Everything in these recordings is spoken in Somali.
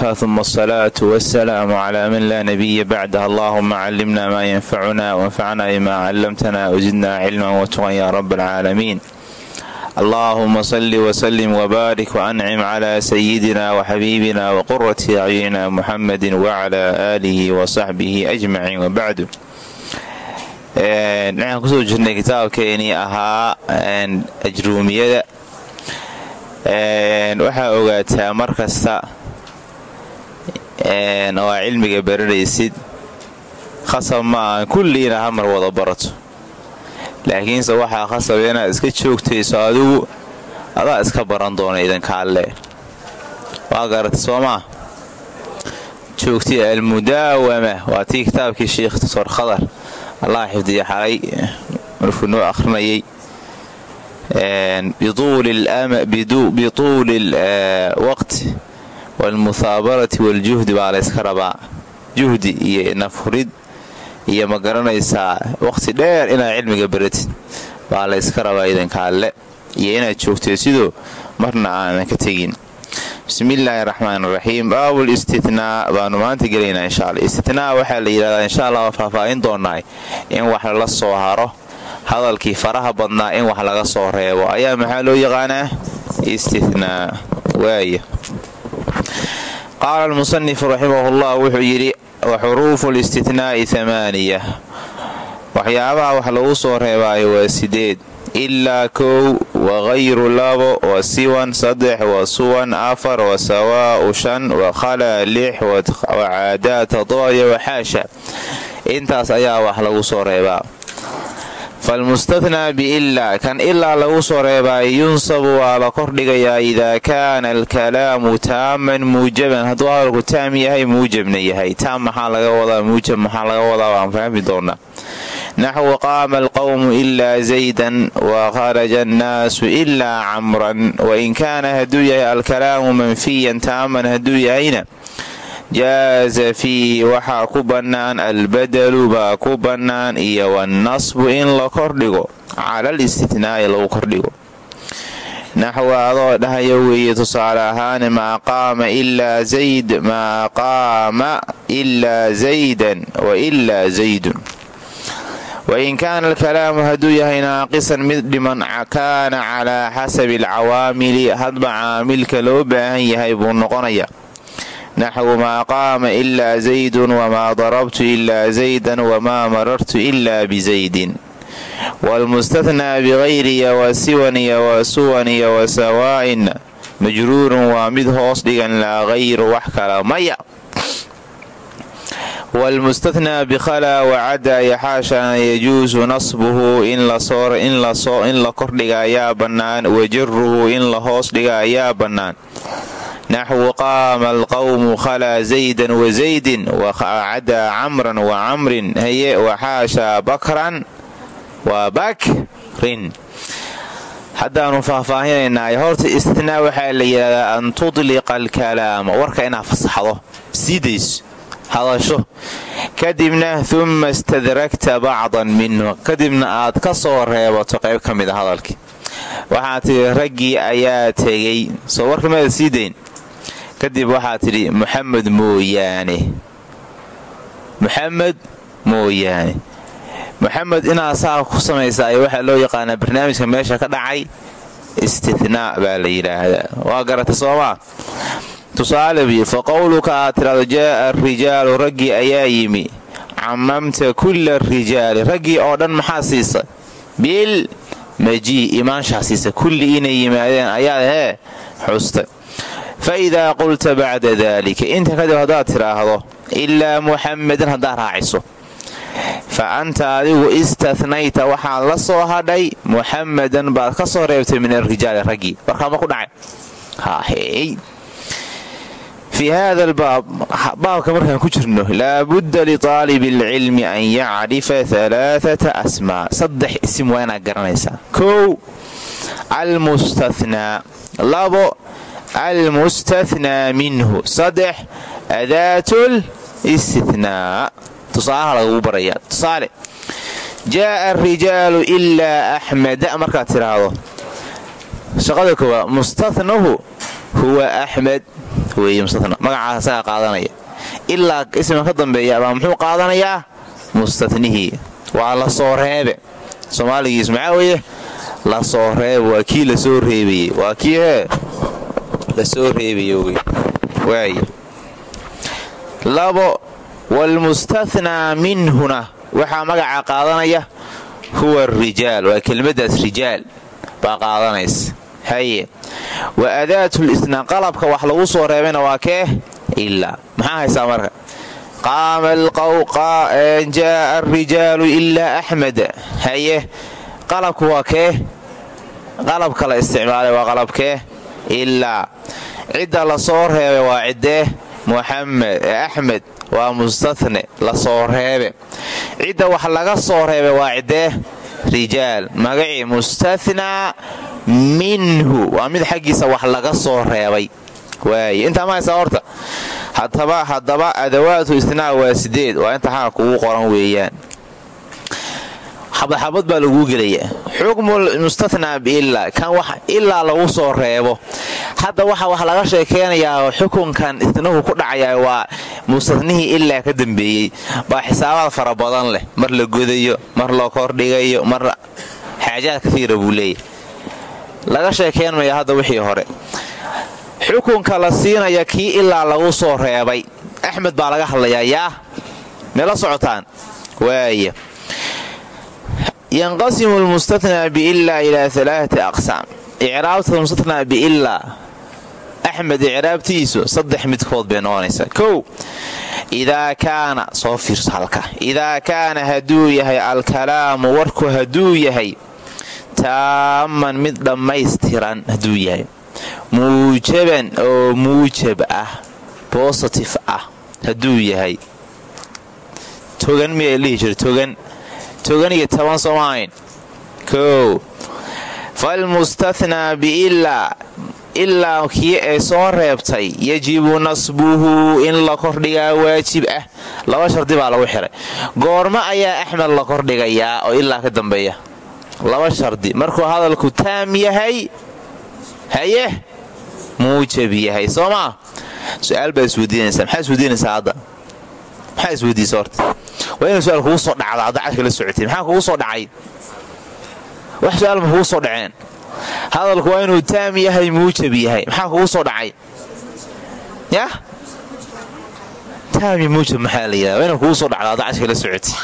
وكفى ثم الصلاة والسلام على من لا نبي بعده اللهم علمنا ما ينفعنا وانفعنا بما علمتنا وزدنا علما وتقى يا رب العالمين اللهم صل وسلم وبارك وأنعم على سيدنا وحبيبنا وقرة أعيننا محمد وعلى آله وصحبه أجمعين وبعد waxaan kusoo jirnay kitaabkeenii ahaa ajruumiyada waxaa ogaataa mar kasta oo cilmiga baranaysid khasab ma ahan kulliina hamar wada barato. Laakiinse waxaa khasaba inaad iska joogtayso adigu adaa iska baran doona idankaalle waa garata soomaa? Joogtay almudaawama. Waa tii kitaabkii sheikh doctor khadar. Allah xifdiya xalay. Markuu noo akhrinayay. Bituuli waqti waalmuthaabarati waljuhdi baa layska rabaa juhdi iyo nafhurid iyo ma garanaysaa waqti dheer inaad cilmiga baratid baa layska rabaa idankaalle iyo inaad joogtay sidoo marna aanan ka tegin bismillaahi raxmaan raxiim baabul istitnaa baanu maanta gelaynaa insha alla istitnaa waxaa la yidhahdaa insha allah waa faahfaahin doonaa in wax lala soo haro hadalkii faraha badnaa in wax laga soo reebo ayaa maxaa loo yaqaanaa istitnaa waaya qaala almusanifu raximahullah wuxuu yidhi wa xuruufu listitnaa'i amaaniya waxyaabaha wax lagu soo reebaayo waa sideed. Ilaa kow waqayru labo wa siwan saddex wa suwan afar wa sawaa'u shan wa khalaa lix wa caadaad todobayo waxaasha intaas ayaa wax lagu soo reebaa falmustathnaa biilaa kan ilaa lagu soo reebaayo yunsabu waa la kordhigayaa idaa kaana alkalaamu taaman muujaban hadduu hadalku taam yahay muujabna yahay taam maxaa laga wadaa muujab maxaa laga wadaa waan fahmi doonaa naxwu qaama alqawmu ilaa zaydan wa kharaja annaasu ilaa camran wain kaana hadduu yahay alkalaamu manfiyan taaman hadduu yahayna jaaza fiihi waxaa ku bannaan albadalu baa ku bannaan iyo wannasbu in la kordhigo cala alistithnaa'i lagu kordhigo naxwu adoo dhahaya weeye tusaale ahaan maa qaama ilaa zayd maa qaama ilaa zaydan wa ilaa zaydun wain kaana alkalaamu hadduu yahay naaqisan mid dhiman kaana calaa xasabi alcawaamili hadba caamilka loo baahan yahay buu noqonaya naxwu maa qaama ilaa zaydun wamaa darabtu ilaa zaydan wamaa marartu ilaa bizaydin waalmustathnaa bikayriya wa siwaniya wa suwaniya wa sawaa'in majruurun waa mid hoos dhigan laa hayru wax kala maya waalmustathnaa bikhalaa wacaddaa yaxaashana yajuusu nasbuhu in la kordhiga ayaa bannaan wa jaruhu in la hoos dhiga ayaa bannaan naxwu qaama alqawmu khalaa zaydan wa zaydin wacaddaa camran wa camrin haye waxaashaa bakran waa bakrin haddaanu faahfaahinaynaa horta istithnaa waxaa la yidhahdaa an tudliqa alkalaama warka inaad fasaxdo siidayso hadasho kadibna uma istadragta bacdan minhu kadibna aad ka soo reebato qayb ka mid a hadalkii waxaad tidhi raggii ayaa tegey soo warka maada sii dayn kadib waxaad tidhi muxamed mooyaane. Muxamed mooyaane. Muxamed inaad saa ku samaysaa waxaa loo yaqaanaa barnaamijka meesha ka dhacay istithnaa baa la yidhaahdaa. Waa garata tusaale biyo fa qowluka aad tidhahdo jaaa arijaalu raggii ayaa yimi. Camamta kulla rijaali raggii oo dhan maxaa siisa? Bil majii imaanshaa siisa. Kulli inay yimaadeen ayaad hee xustay fa idaa qulta bacda daalika inta kadib haddaad tidhaahdo ilaa muxamedan haddaad raaciso fa anta adigu istathnayta waxaad la soo hadhay muxamedan baad ka soo reebtay min arijaali raggii warkaama ku dhacay fii hada albaab baabka markaan ku jirno laabudda liطaalibi alcilmi an yacrifa alaaata asmaa saddex isim waa inaad almustathnaa minhu saddex adaatul istithnaa tusaalaha lagugu barayaa tusaale jaaa arijaalu ilaa axmeda markaad tidhaahdo shaqada koowaad mustathnahu huwa axmed weeye mustatna magacaas asagaa qaadanaya ilaa ismiga ka dambeeya baa muxuu qaadanayaa mustatnihii waa la soo reebe soomaaligiis maxaa weeye la soo kii reebayey kii hee la soo waay labo waalmustathnaa minhuna. Waxaa magaca qaadanaya huwa rijaal. Waa kelmaddaas rijaal baa qaadanaysa. Haye. Wa adaatul isnaa qalabka wax lagu soo reebayna waa kee? Ilaa maxaa haysaa marka? Alqawqa jaaa arijaalu ilaa axmed haye. Qalabku waa kee? Qalabka la isticmaalay waa qalabkee ilaa cidda la soo reebay waa ciddee muxamed axmed waa mustatne la soo reebe cidda wax laga soo reebay waa ciddee rijaal magacii mustathnaa minhu waa mid xaggiisa wax laga soo reebay waaye intaa ma haysaa horta haddaba adawaatu istinaa waa sideed waa inta xaga kugu qoran weeyaan xabadxabad baa laguu gelaya xukmul mustathnaa biilaa kan wax ilaa lagu soo reebo. Hadda waxa wax laga sheekeynayaa xukunkan isnahu ku dhacayaa waa mustathnihii ilaa ka dambeeyey. Baa xisaabaad fara badan leh. Mar la godayo mar la kordhigayo mar xaajaad kaiira buu leeyahy laga sheekeynmaya hadda wixii hore. Xukunka la siinaya kii ilaa lagu soo reebay. Axmed baa laga hadlayaa yaa meela socotaan. Waaya yanqasimu lmustathnaa biilaa ilaa alaaati aqsaam icraabta mustathnaa biilaa axmed icraabtiisu saddex midkood bay noqonaysaa. Kow idaa kaana soo fiirso halka. Idaa kaana hadduu yahay alkalaamu warku hadduu yahay taaman mid dhammaystiran hadduu yahay. Muujaban oo muujab ah bositif ah hadduu yahay. Togan miyaa dhihi jira togan togan iyo toban soomaahayn kow. Falmustathnaa biilaa ilaa kii ay soo reebtay yajibu nasbuhu in la kordhigaa waajib ah. Laba shardi baa lagu xiray. Goormo ayaa axmed la kordhigayaa oo ilaa ka dambeeya. Laba shardi. Markuu hadalku taam yahay haye muujab yahay. Soo maa su'aal baa isweydiinaysaa maxaa isweydiinaysaa hadda? Maxaa isweydiisa horta waa inay su'aal kugu soo dhacda hadda cadka la socotay. Maxaa kugu soo dhacay? Wax su'aal ma kugu soo dhaceen. Hadalku waa inuu taam yahay muujab yahay. Maxaa kugu soo dhacay? Yah taami muujab maxaa la inay kugu soo dhacda hadda cadka la socotay.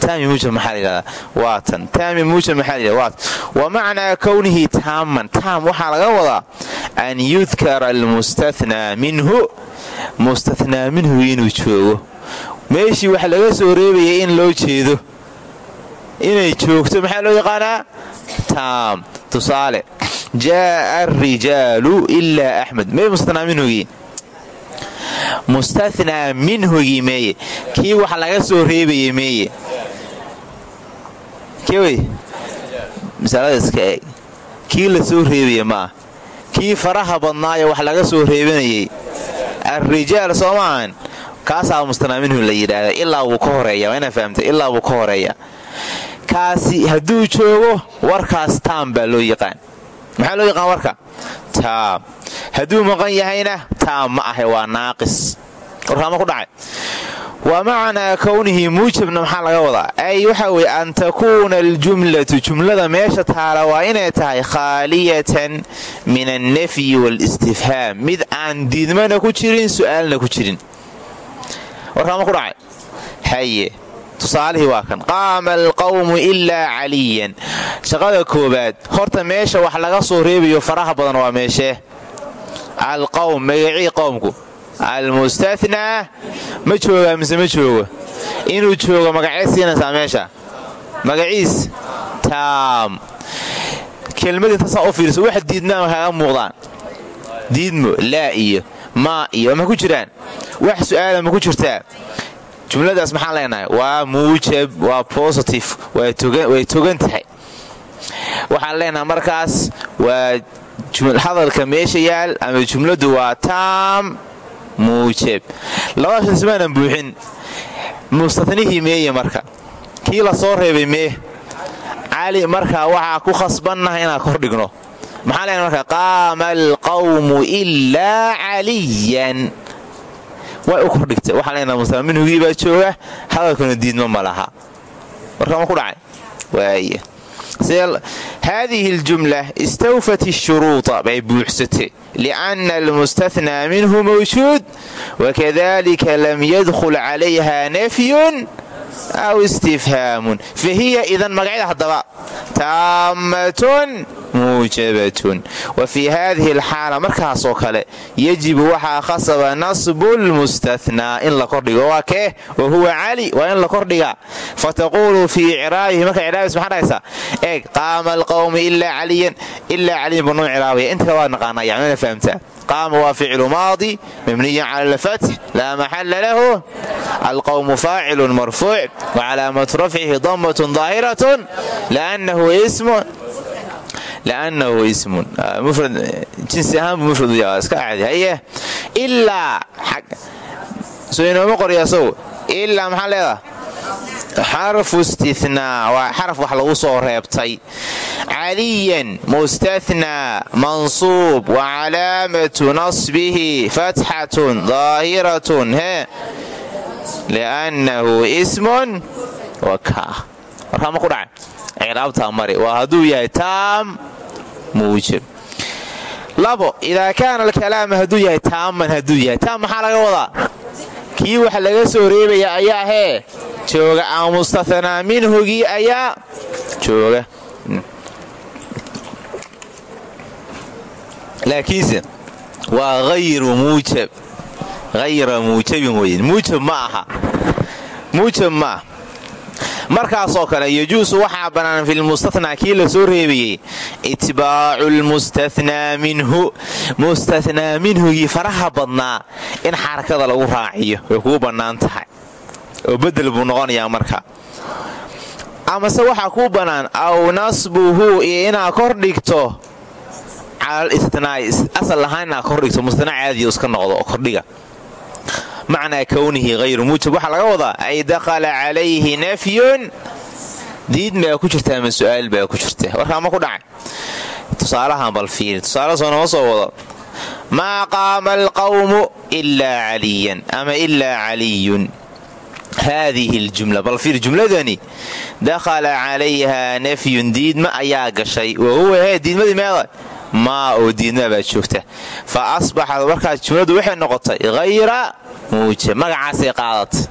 Taami muujab maxaa la yidhahdaa? Waa tan. Taami muujab maxaa la yidhahda waa tan. Wa macnaa kownihi taaman. Taam waxaa laga wadaa an yudkara almustathnaa minhu. Mustathnaa minhu inuu joogo meeshii wax laga soo reebayay in loo jeedo. Inay joogto maxaa loo yaqaanaa? Taam. Tusaale. Jaaa arijaalu ilaa axmed mee mustathnaa minhugii mustathnaa minhugii meeye. Kii wax laga soo reebayay meeye. Kewey masalada iska eeg. Kii la soo reebaya ma kii faraha badnaayo wax laga soo reebanayay alrijaal soo maahan kaasaa mustanaa la yidhaahda ilaa wuu ka horreeya waa inaa fahamtay ilaa wuu ka horreeya kaasi hadduu joogo warkaas taam baa loo yaqaan. Maxaa loo yaqaan warka? Taam. Hadduu maqan yahayna taam ma ahe waa naaqis. Warkaama ku dhacay. Wa macnaa kownihi muujabna maxaa laga wadaa? Ay waxa weye an takuuna aljumlatu jumlada meesha taala waa inay tahay khaaliyatan min annafyi waalistifhaam mid aan diidmana ku jirin su'aalna ku jirin warkaama ku dhacay. Haye tusaalihii waa kan. Qaama alqawmu ilaa caliyan. Shaqada koobaad horta meesha wax laga soo reebayo faraha badan waa meeshee alqawm magacii qowmku almustathnaa ma joogaa mise ma joogo? Inuu joogo magacee siinaysaa meesha? Magaciis? Taam. Kelmad intaasaa u fiirso wax diidmaa kaaga muuqdaan. Diidmo laa iyo maa iyo ma ku jiraan? Wax su'aala ma ku jirtaa? Jumladaas maxaan leenahay? Waa muujab waa bositif way togan tahay. Waxaan leenahay markaas waa hadalka meesha yaal ama jumladu waa taam muujab. Labada shar simaanan buuxin. Mustathnihii meeye marka. Kii la soo reebay mee cali markaa waxaa ku khasbannaha inaan kordhigno maxaa leena marka qaama alqawmu ilaa caliyan way u kordhigtay waxaa leenaha mustaqminhugii baa jooga hadalkuna diidma ma laha warkama ku dhacay waaya haadihi اljumla istawfat الshuruuطa bay buuxsatay liأnna almustahnaa minhu mawjuud wakadalika lam yadkhul calayha nafyun aw istifhaamun fahiya idan magacyada haddaba taammatun muujabatun wa fii haadihi alxaala markaasoo kale yajibu waxaa khasaba nasbu lmustathnaa in la kordhigo waa kee wa huwa cali waa in la kordhiga fataquulu fii icraabihi marka icraabis maxaa dhahaysaa eeg qaama alqawmi ilaa caliyan ilaa caliyan buu noo icraabaya inta kale waa naqaanaa yacnina fahamtaa qaama waa ficlu maadi mabniyan cala alfatx laa maxala lahu. Alqawmu faacilun marfuuc wa calaamatu rafcihi damatun daahiratun lanahu ismun jinsi ahaanbu mufrad iska caadi haye ilaa soo inooma qorya sow ilaa maxaa leedaha xarfu istinaa waa xaraf wax lagu soo reebtay caliyan mustathnaa mansuub wa calaamatu nasbihi fatxatun daahiratun he liannahu ismun wakaa warkaama ku dhacay ciraabtaa mari waa hadduu yahay taam muujab labo idaa kaana alkalaama hadduu yahay taaman hadduu yahay taam maxaa laga wadaa kii wax laga soo reebaya ayaa hee jooga ama mustathanaa minhugii ayaa jooga laakiinse waa hayru muujab hayra muujabin weyn muujab ma aha muujab ma ah markaasoo kale yajuusu waxaa bannaan filmustathnaa kii la soo reebayey itbaacu lmustathnaa minhu. Mustathnaa minhugii faraha badnaa in xarakada lagu raaciyo way kuu bannaan tahay. Oo bedel buu noqonayaa marka. Amase waxaa kuu bannaan aw nasbuhu iyo inaad kor dhigto calal istitnaa'i asal ahaan inaad kor dhigto mustathnaa caadiya iska noqdo kordhiga macnaa kownihi hayru muujab waxaa laga wadaa ay dakhala calayhi nafyun. Diid baa ku jirta ama su'aal baa ku jirta? Warkaa ma ku dhacay? Tusaalahan bal fiiri. Tusaale soo nama soo wado. Maa qaama alqawmu ilaa caliyan ama ilaa caliyun. Haadihi aljumla bal fiir jumladani dakhala calayhaa nafyun diidma ayaa gashay. Wa huwa hee diidmadii meeda maa oo diidmaa baa joogta. Fa asbaxad markaas jumladu waxay muujab magacaasay qaadatay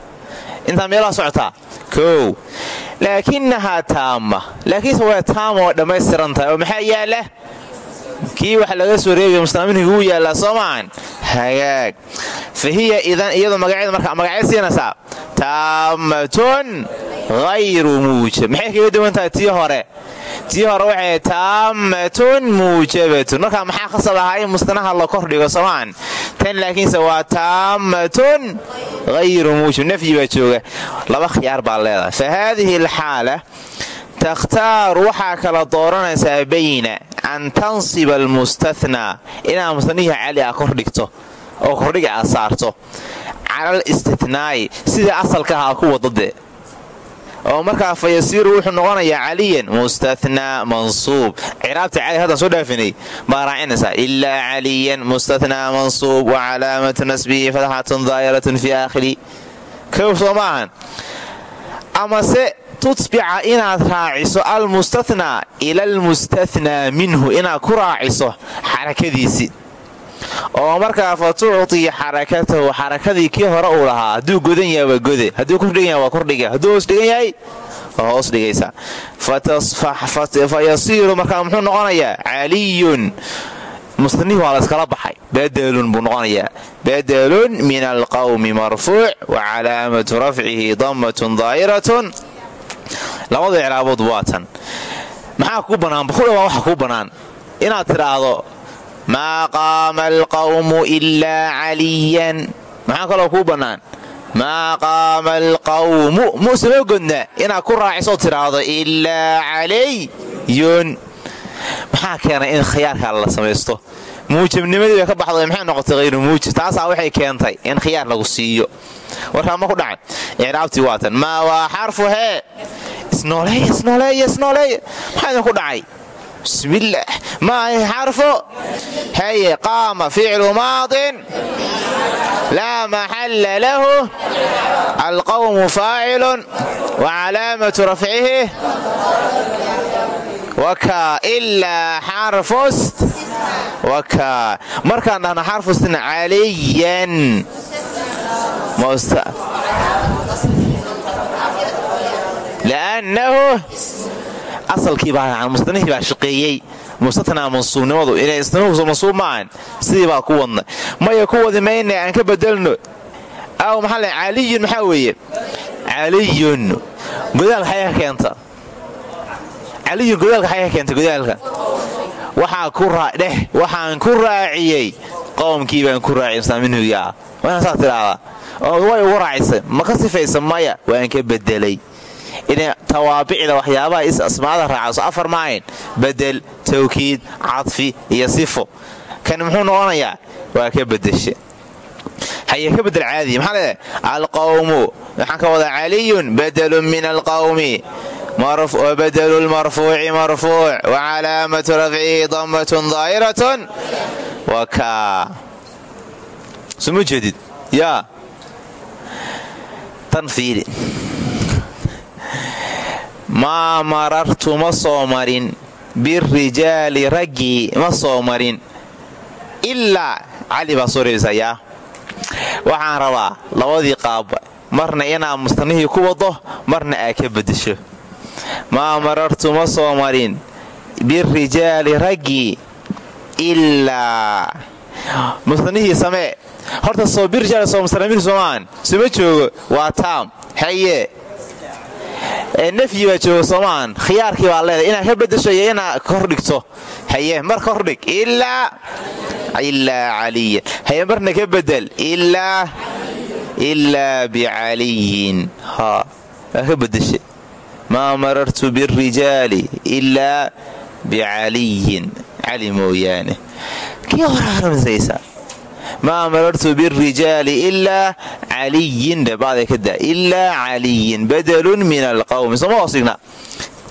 intaa meelaa socotaa. Kow. Laakinahaa taama. Laakiinse waa taama oo dhammaystiran tahay oo maxaa yaalla kii wax laga soo reebaya muslimiinka wuu yaallaa soo maahan hagaag. Fa idan iyadoo magaceeda marka magacee siinaysaa. Taammatun hayru muujab maxay kaga duwan tahay tii hore tii hore waxay taammatun muujabatun markaa maxaa khasab mustanaha la kordhigo soomaan tan laakiinse waa taammatun hayru muujab nafyi baa jooga laba khiyaar baa leedahay fa haadihi alxaala takhtaaru waxaa kala dooranaysaa bayna an tansiba almustathnaa inaad mustanihii cali a kordhigto oo kordhiga saarto calal istithnaa'i sidai asalka ahaa ku wadade oo markaa fa yasiiru wuxuu noqonayaa caliyan mustathnaa mansuub. Ciraabta cali haddaan soo dhaafinay baa raacinaysaa ilaa caliyan mustathnaa mansuub wa calaamatu nasbihi fatxatun daa'iratun fii aakhiri. Kow soo maahan amase tutbica inaad raaciso almustathnaa ila almustathnaa minhu inaad ku raaciso xarakadiisii oo markaa fa tuctii xarakatahu xarakadii kii hore uu lahaa hadduu godan yahay waa gode hadduu kordhigan waa kordhiga hadduu hoos dhigan yahay waa hoos dhigaysaa fa yasiiru markaa muxuu noqonayaa caliyun. Musnihii waa layskala baxay badelun buu noqonayaa. Badelun min alqawmi marfuuc wa calaamatu rafcihi damatun daa'iratun. Labada icraabood waa tan. Maxaa kuu bannaan bakudhawaa waxa kuu bannaan inaad tidhaahdo maa qaama alqawmu ilaa caliyan maxaa kaloo kuu bannaan? Maa qaama alqawmu muusama godna inaad ku raacisoo tidhaahdo ilaa calayun maxaa keenay in khiyaarkaa la samaysto muujabnimadii bay ka baxday maxay noqotay hayru muujab taasaa waxay keentay in khiyaar lagu siiyo. Warkaa ma ku dhacay. Icraabtii waatan maa waa xarfu hee isnooleeya isnooleeya isnooleeya maxaa idinku dhacay bismillaah maaha xarfu haye qaama ficlu maadin. Laa maxalla lahu. Alqawmu faacilun wa calaamatu rafcihi wakaa ilaa xarfust wakaa markaan dhahna xarfustin caliyan liannahu asalkiibaa mustanihii baa shaqeeyey. Mustatnaa mansuubnimadu inay isnimuhu mansuub maahan. Sidii baa ku wadna maya ku wadi mayna aan ka bedelno. Aw maxaa le caliyun maxaa weeye? Caliyun godaalka xaya ka keenta. Caliyun godaalka xaya ka keenta godaalka. Waxaa ku dheh waxaan ku raaciyey. Qowmkii baan ku raaciyay msaaminhugaa waa inaan saas oo way ugu raacisay ma ka sifaysa maya? Waan ka bedelay inay tawaabicda waxyaabaha is asmaada raacaso afar maahayn bedel tawkiid cadfi iyo sifo kan muxuu noqonayaa? Waa ka bedesha haye ka bedel caadiya maxaa leedahay? Alqawmu. Waxaan ka wadaa caliyun badelun min alqawmi. Wabadelu lmarfuuci marfuuc. Wa calaamatu rafcihi dammatun daahiratun wa kaa suma jeedid? Yaa tan fiiri maa marartu ma soo marin birijaali raggii ma soo marin ilaa cali baa soo reebisayaa waxaan rabaa labadii qaabba marna inaa mustanihii ku wado marna aa ka beddesho. Maa marartu ma soo marin birijaali raggii ilaa mustanihii samee horta soo birijaal soo mustanamiir soomaan suma joogo waa taam haye nafyi baa jooga soomaan khiyaarkii baa leedahay inaad ka bedesho iyo inaad kordhigto haye mar kordhig ilaa caliyan haye marna ka bedel ilaa bicaliyin. Waa ka bedesha maa marartu birijaali ilaa bicaliyin. Cali mooyaane. Kii horaaramisaysa maa marartu birijaali ilaa caliyin dhabaada ka daa ilaa caliyin badalun min alqawmi sooma hoosigna?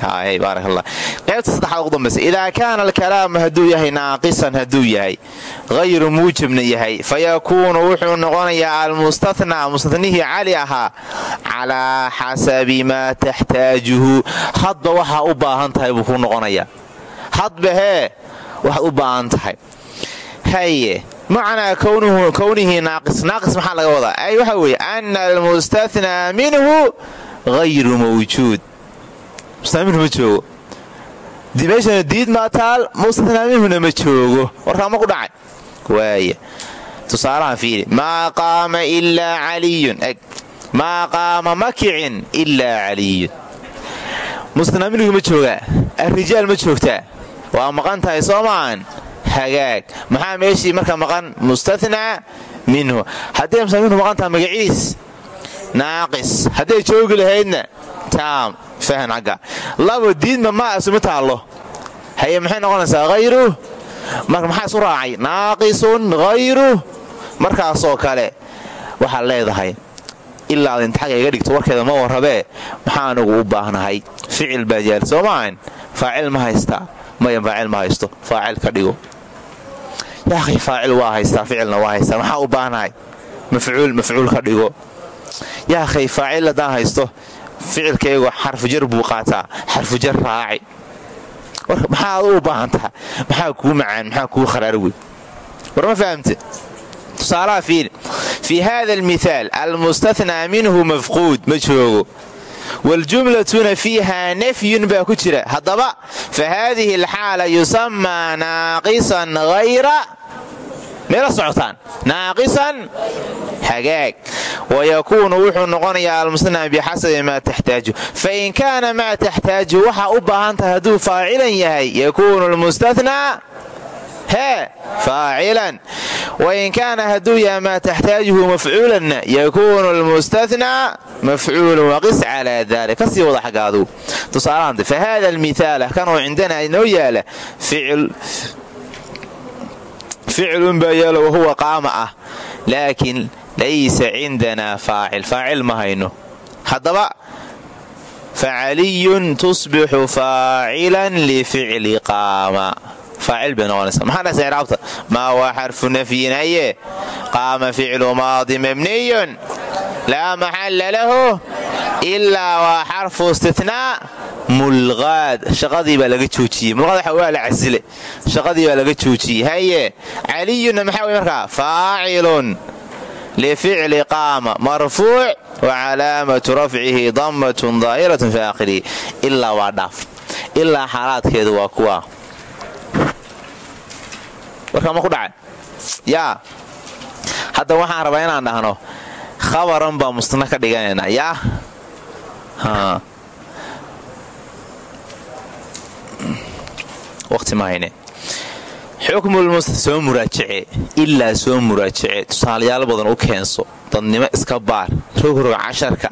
Qaybta saddexaad ugu dambaysa idaa kaana alkalaamu hadduu yahay naaqisan hadduu yahay hayru muujibna yahay fayakuunu wuxuu noqonayaa almustathnaa mustathnihii cali ahaa calaa xasabi maa taxtaajuhu. Hadba waxaa u baahan tahay buu ku noqonayaa hadba hee waxaad u baahan tahay. Haye macnaa kownihi naaqis naaqis maxaa laga wadaa? Ay waxa weeye ana almustathnaa minhu hayru mawjuud. Mustaminhu ma diid maa taal mustathnaa ma joogo. Warkaa ma ku dhacay. Waaya tusaalahan fiiri. Maa qaama ilaa caliyun. Maa qaama makicin ilaa caliyun. Mustathnaa ma joogaa. Arrijaal ma joogtaa? Waa maqan tahay hagaag. Maxaa meeshii marka maqan? Mustathnaa minhu. Hadday mustathnaa minhu maqan taha magaciis naaqis. Hadday joogi lahaydna taam fahan xagga labo diidma maa isuma taallo. Haye maxay noqonaysaa? Hayru marka maxaa isu raacay? Naaqisun hayru markaasoo kale waxaad leedahay ilaa ad intaxaga dhigto warkeeda ma warrabee. Maxaa anugu u baahnahay? Ficil baa soo maahan faacil ma haystaa maya faacil ma haysto. Faacil ka dhigo yaaqi faacil waa haystaa ficilna waa haystaa maxaa u baahnahay? Mafcuul mafcuul ka dhigo. Yaaqay faacil haddaan haysto ficilkaygu xarfujar buu qaataa. Xarfujar raaci. Maxaa u baahan taha maxaa kuu macaan? Maxaa kuu kharaar wey war ma fahamte tusaalaha fiili fii hada almithaal almustathnaa minhu mafquud. Ma waljumlatuna fiiha nafyun baa ku jira haddaba fa haadihi alxaala yusamaa naaqisan hayra meela socotaan naaqisan hagaag wayakuunu wuxuu noqonayaa almusnaa bixasabi maa taxtaaju fain kaana maa taxtaaju waxaa u baahan tahay hadduu yahay yakuunu lmustathnaa hee faacilan. Wain kaana hadduu yahay maa taxtaajuhu mafcuulanna yakuunu lmustathnaa mafcuulan waqis calaa dalik ka sii wada xaggaadu tusaalahan fa hada almithaala kanoo cindana inoo yaalla ficlun baa yaalla wahuwa qaama ah laakiin laysa cindanaa faacil. Faacil ma hayno. Haddaba facaliyun tusbixu faacilan lificli qaama faacil bay noqonaysa maxaa dhahaysa icraabta maa waa xarfu nafyin aye qaama ficlu maadi mabniyun laa maxalla lahu ilaa waa xarfu istitnaa mulqaad shaqadii baa laga joojiyey mulqaad waa la casile shaqadii baa laga joojiyey haye caliyunna maxaa wey markaa faacilun lificli qaama marfuuc wa calaamatu rafcihi dammatun daa'iratun fi aakhirihi ilaa waa dhaaf ilaa xaalaadkeedu waa kuwa warkaa ma ku dhacay. Yaa hadda waxaan rabaa inaan dhahno khabaran baa mustana ka dhiganaynaa yaa soo muraajace ilaa soo muraajace tusaalayaal badan u keenso. Dadnimo iska baar. Rogrog casharka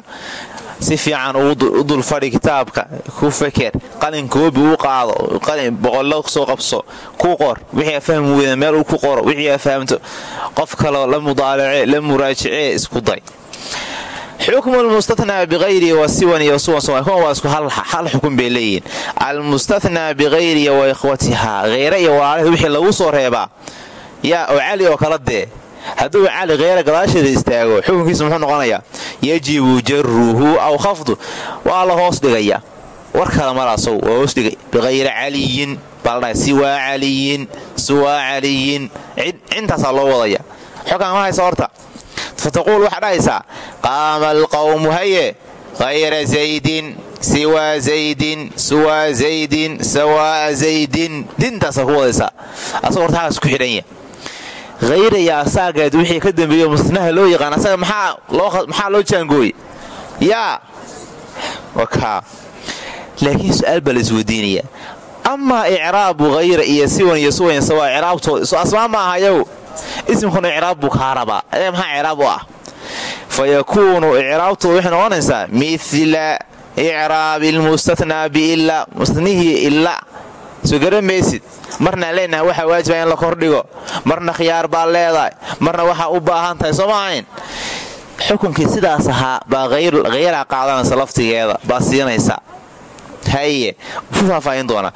si fiican u dul fadhi kitaabka ku feker. Qalin koobi u qaado boqollo soo qabso ku qor wixii fahmi weyda meel ku qoro wixii fahamto qof kaloo la mudaalace la muraajacee isku day. Xukmu lmustathnaa biqayrihi wa siwan iyo suwan kuwan waa isku hal xukun bay leeyihiin. Almustathnaa biqayrihi wa ikhwatihaa kheyre iyo walaalaheed wixii lagu soo reebaa. Yaa oo cali hadduu cali kheyra gadaasheeda istaago xukunkiisu muxuu noqonayaa yajibu jaruhu aw khafdu waa la hoos dhigaya. War kale malaasow waa hoos dhigay. Biqayri caliyin baa siwaa caliyin siwaa caliyin. Cintaasaa loo wadaya. Xogaan ma haysa horta? Fataquul waxaa dhahaysaa qaama alqawmu haye hayra zaydin siwaa zaydin siwaa zaydin sawaa'a zaydin. Dintaasaa ku wadaysaa asagoo horta xaas ku xidhanya hayraya asaageed wixii ka dambeeyo musnaha loo yaqaan asaga maxaa loo jaangooye yaa laakiin su'aal baa la isweydiinaya amaa icraabu hayra iyo siwan iyo suwan sawaa icraabtood isu asmaa ma ahayow ismkuna icraab buu kaa rabaa ayaga maxaa icraab u ah fa yakuunu icraabtooda waxay noqonaysaa mila icraabi lmustathnaa biila mustanihii ila soo garamaysid marnaan leenahay waxaa waajiba in la kordhigo marna khiyaar baa leedahay. Marna waxaa u baahan tahay soo ma ahayn? Xukunkii sidaas ahaa baa khayraa qaadanaysa laftigeeda baa siinaysa. Haye ku faahfaahin doonaa.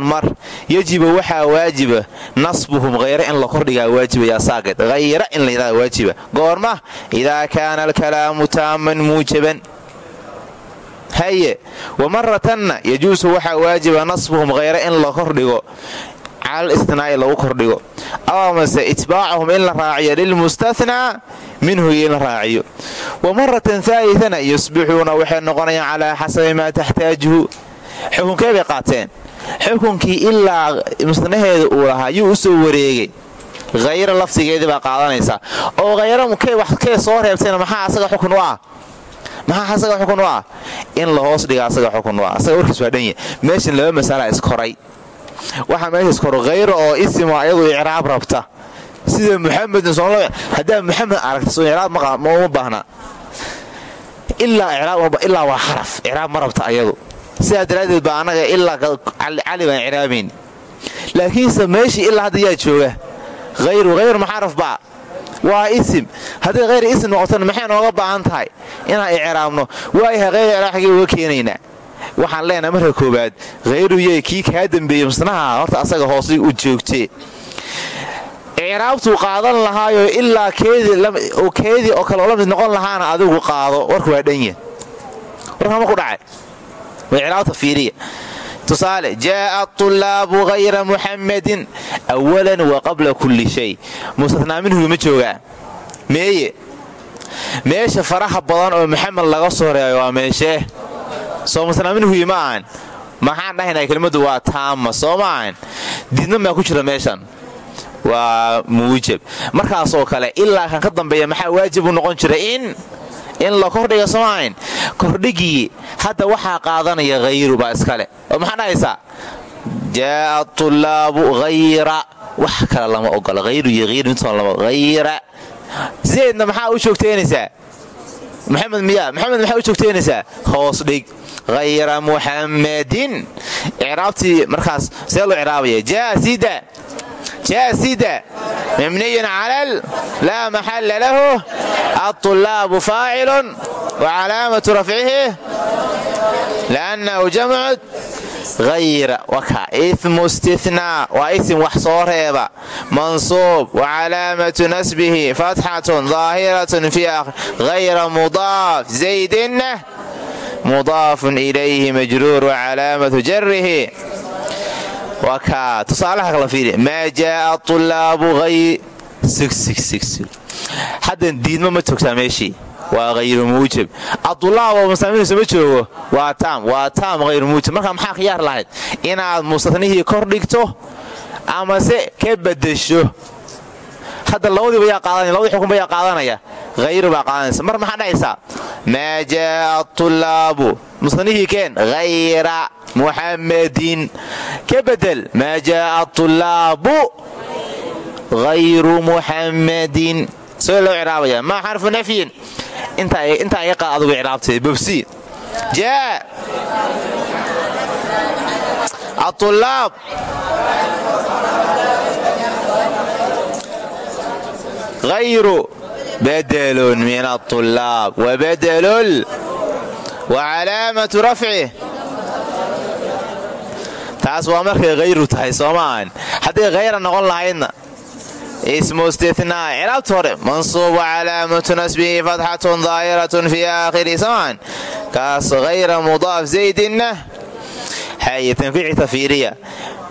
Mar yajibu waxaa waajiba nasbuhum khayra in la kordhigaa waajibayaa saageed khayra in layidhahda waajiba. Goorma idaa kaana alkalaamu taaman muujaban haye wa maratanna yajuusu waxaa waajiba nasbuhum khayra in la kordhigo calal istinaa'i lagu kordhigo. Aw amase itbaacahum in la raaciyo lilmustathnaa minhu in la raaciyo. Wa maratan haalitana yusbixuuna waxay noqonayaan calaa xasabi maa taxtaajuhu. Xukunkee bay qaateen. Xukunkii ilaa musnaheeda uu lahaa yuu u soo wareegay. Khayra laftigeedii baa qaadanaysaa. Oo khayra kee soo reebtayna maxaa asaga xukun u ah maxaa asaga xukun u ah in la hoos dhiga asaga xukun u ah asaga warkiis waa dhanya meeshan laba masala iskoray waxaa meesha iskoro khayra oo isimo ayadu icraab rabta. Sida muxamedin haddaa muxamed aragta soo icraab mauma baahna. Ilaa waa xaraf. Icraab ma rabta ayadu sidaa daraaddeed baa annaga ilaa cali baan icraabayn. Laakiinse meeshii ilaa hadda yaa jooga. Hayru hayr maxaraf baa waa isim. Hadday khayr isim noqotona maxay nooga baahan tahay? Inaan icraabno. Waayahay khayr icraab xagee uga keenaynaa waxaan leenahay marka koowaad khayru yey kii kaa dambeeyey musnaha horta asaga hoosay u joogtee icraabtuu qaadan lahaayo ilaa keedii oo kale la mid noqon lahaana adigu qaado. Warku waa dhanya warkama ku dhacay? Waa icraabta fiiriya tusaale jaaa tulaabu hayra muxammadin awalan wa qabla kulli shay. Mustathnaa minhu ma joogaa. Meeye meesha faraha badan oo maxamed laga soo reebay waa meeshee soo mustathnaa minhuyi ma ahan. Maxaan dhahaynaa kelmaddu waa taama soo ma ahan. Diidna maa ku jira meeshan. Waa muujab markaasoo kale ilaa kan ka dambeeya maxaa waajib u noqon jira in in la kordhiga soomaahayn kordhigii hadda waxaa qaadanaya hayru baa iskale. Oo maxaa dhahaysaa jaaa tulaabu hayra wax kale lama ogola. Hayru iyo hayr midtoon lama hayra zaydna maxaa u joogteynaysaa maxamed miya maxamed maxaa u joogteynaysaa hoos dhig. Hayra muxammadin icraabtii markaas see loo icraabaya jaa sida jaasida mabniyun calal laa maxalla lahu aطulaabu faacilun wa calaamatu rafcihi liannahu jamcu hayra waka ismu istinaa waa isim wax soo reeba mansuub wa calaamatu nasbihi fatxatun daahiratun fi hayra mudaaf zaydinna mudaafun ilayhi majruur wa calaamatu jarihi waka tusaalaha kala fiiri maa jaaa tulaabu haddan diidma ma togtaa meeshii? Waa hayru muujab abdullah oo musaamiinsu ma joogo. Waa taam waa taam hayru muujab markaa maxaa khiyaar lahayd? Inaad mustanihii kor dhigto amase ka badasho hadda labadiiba yaa qaadanaya labadii xukunba yaa qaadanaya. Hayru baa qaadanaysa. Mar maxaa dhacaysaa maa jaaa tulaabu mustanihii keen hayra muxammadin ka bedel maa jaaa tulaabu hayru muxammadin soo loo ciraabaya maa xarfu nafyin intaa iga adugu ciraabtay bobsi jaa aulaab hayru badlun min aulaab wabadlul wa calaamatu rafcih taas waa markay hayru tahay soomaahan hadday hayra noqon lahaydna ismu istinaa ciraabta hore mansuub calaamatu nasbihi fatxatun daahiratun fii aakhiri. Samaan kaas hayra mudaaf zaydinna hayatan ku xigta fiiriya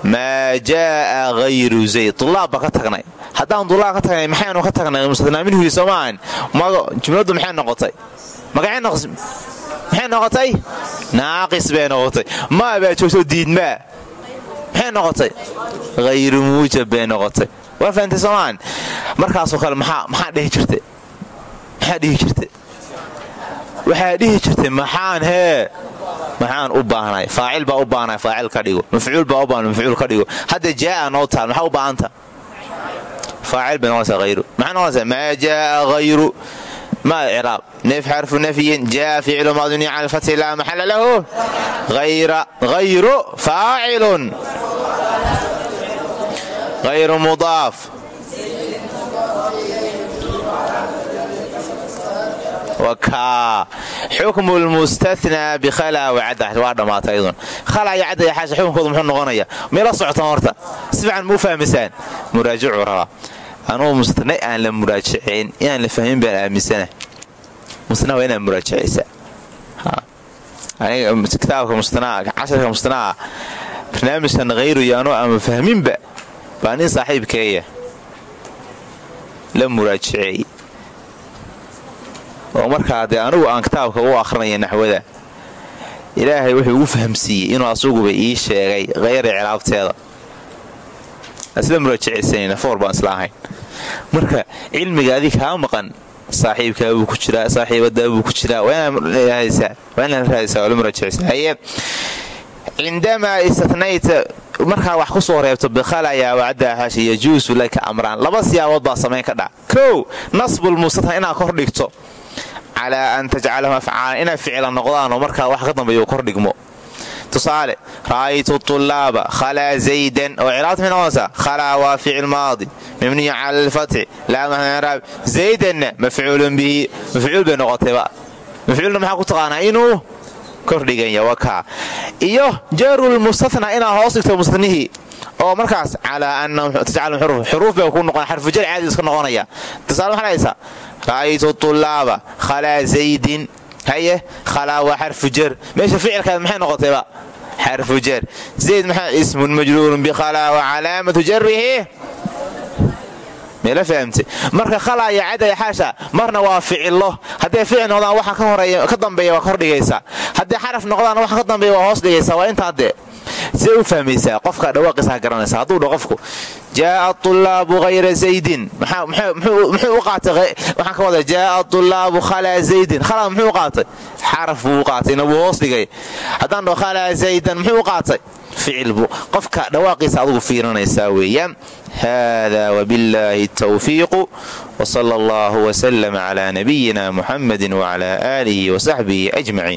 maa jaaa hayru zayd. Dulaab ka tagnay. Haddaan dulaab ka tagnay maxaynu ka tagnay mustinaa minhugi soomaahan jumladdu maxay noqotay? Maxay noqotay? Naaqis bay noqotay. Maa baa joogto diidmaa maxay noqotay hayru muujab bay noqotay waa fahamtay soomaan markaasoo kale maxaa dhihi jirta maxaa dhihi jirta waxaa dhihi jirtay maxaan hee maxaan u baahnay faacil baa u baahnay faacil ka dhigo mafcuul baa u baahnay mafcuul ka dhigo hadda jaaa noo taal maxaa u baahanta faacil bay noqonaysaa hayru maxay noqonaysaa maa jaaa hayru maa nef xarfu nafyin jaa ficlu maduni cala alfathi laa maxala lahu hayru faacilun hayru mudaaf xukmu lmustathnaa bikhala wacadda waa dhammaatay ayadun khala iyo cadda yaxaasha xukunkoodu muxuu noqonaya meela socotaan horta si fiican muu fahmisaan muraajicuu rabaa anugu mustathnay aan la muraajacayn inaan la fahmin baan aaminsana mustana waa inaad muraajacaysaa kitaabka mustanaa casharka mustanaa barnaamijkan hayru yaanu ama fahminba baa nin saaxiibkeeya la muraajaceey oo markaa dee anigu aan kitaabka u akhrinaya naxwada ilaahay wuxuu ugu fahamsiiyey inuu asuguba ii sheegay hayra ciraabteeda. Asla muraajacaysanayna foor baan isla marka cilmiga adig kaa maqan. Saaxiibkaabuu ku jiraa saaxiibadaabuu ku jiraa. Waa inaad raadaysaa waa la muraajacaysaa haye cindamaa istatnayta markaa wax ku soo reebto bikhalaya wacdaaxaasha yajuusu laka amraan. Laba siyaabood baa samayn ka dhac. Kow nasbulmustatna inaad kor dhigto. Calaa an tajcalahum afcaalan inay ficila noqdaanoo markaa wax ka dambeeya kor dhigmo tusaale ra'aytu tulaaba khalaa zaydan oo ciraabta may noqonaysaa khalaa waa ficil maadi mabniyu cala alfatxi laa maxmraab zaydanna mafcuulun bihi mafcuul bay noqotayba mafcuulna maxaa ku taqaanaa? Inuu kordhiganya wakaa iyo jaarulmustatna inaad hoos dhigto mustanihii oo markaas calaa anahum tajcalum xuruf xuruuf bay ku noqon xarfujar caadi iska noqonaya. Tusaale maxaa dhahaysaa ra'aytu tulaaba khalaa zaydin haye khalaa waa xarfujar meesha ficilkaad maxay noqotayba xarfujar zayd maxaa ismun majruurun bikhalaa wa calaamatu jarihi meela fahamte marka khalaa iyo cadaya xaasha marna waa ficilo hadday ficil noqdaan waxa ka dambeeya waa ka hordhigaysaa haddii xaraf noqdaan waxa ka dambeeya hoos dhigaysaa waa intaa dee sidee u fahmaysaa qofka dhawaaqiisaa garanaysa hadduu dha qofku jaaa tulaabu hayra zaydin. Muxuu u qaatay waxaan ka wada jaaa tulaabu khalaa zaydin. Khalaa muxuu u qaatay? Xaraf buu u qaatayna wuu hoos dhigay. Haddaan dho khalaa zaydan muxuu u qaatay? Ficil qofka dhawaaqiisa adugu fiirinaysaa weeyaan. Hada wbillaahi tawfiiqu wsala allahu wslm cla nabiyina muxamedi wcla aalihi wsaxbihi ajmaciin